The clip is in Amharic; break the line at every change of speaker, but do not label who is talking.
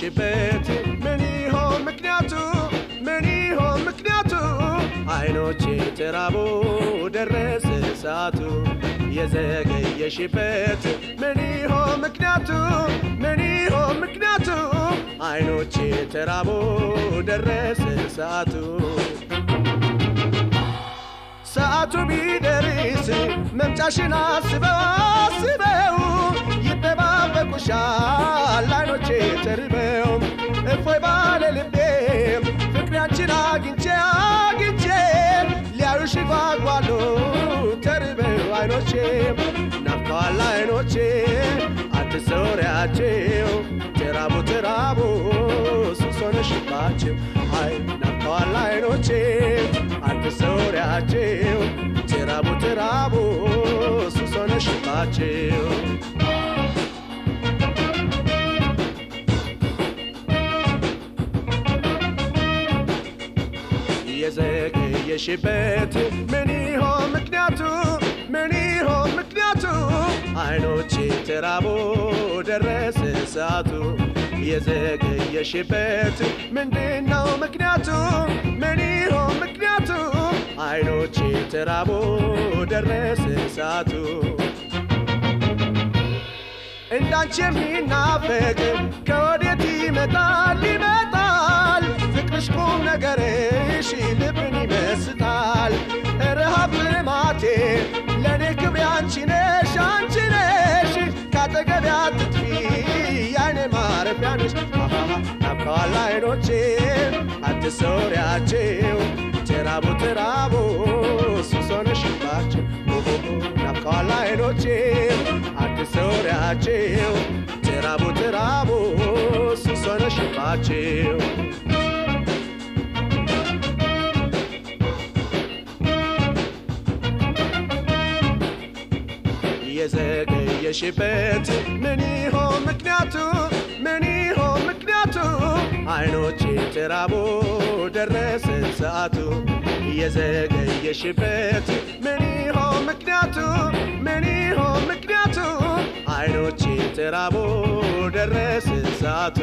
ሽበት ምን ይሆን ምክንያቱ? ምን ይሆን ምክንያቱ? አይኖቼ ተራቦ ደረሰ ሰዓቱ የዘገየሽበት ምን ይሆን ምክንያቱ? ምን ይሆን ምክንያቱ? አይኖቼ ተራቦ ደረሰ ሰዓቱ ሰዓቱ ቢደርስ መምጫሽን አስበው አይኖቼ ተርበው እፎይ ባለ ልቤ ፍቅሪያችን አግኝቼ አግኝቼ ሊያዩሽ ጓጓሉ ተርበው አይኖቼ ናፍቀዋል አይኖቼ አትሰውሪያቸው ተራቡ ተራቡ ሱስ ሆነሽባቸው አይ ናፍቀዋል አይኖቼ አትሰውሪያቸው ተራቡ ተራቡ ሱስ የዘገየሽበት ምን ይሆን ምክንያቱ? ምን ይሆን ምክንያቱ? አይኖቼ ተራቦ ደረሰ ሰዓቱ። የዘገየሽበት ምንድነው ምክንያቱ? ምን ይሆን ምክንያቱ? አይኖቼ ተራቦ ደረሰ ሰዓቱ። እንዳንቺ የሚናፈቅ ከወዴት ይመጣል? ይመጣል። ፍቅርሽ ቁም ማረፊያ ነሽ ናፍቀዋል አይኖቼ አትሰውሪያቸው ተራቡ ተራቡ ሱስ ሆነሽባቸው ናፍቀዋል አይኖቼ አትሰውሪያቸው ተራቡ ተራቡ ሱስ ሆነሽባቸው የዘገየሽበት ምን ይሆን ምክንያቱ ምን ይሆን ምክንያቱ አይኖቼ ተራቦ ደረሰ ሰዓቱ የዘገየሽበት ምን ይሆን ምክንያቱ? ምን ይሆን ምክንያቱ? አይኖቼ ተራቦ ደረሰ ሰዓቱ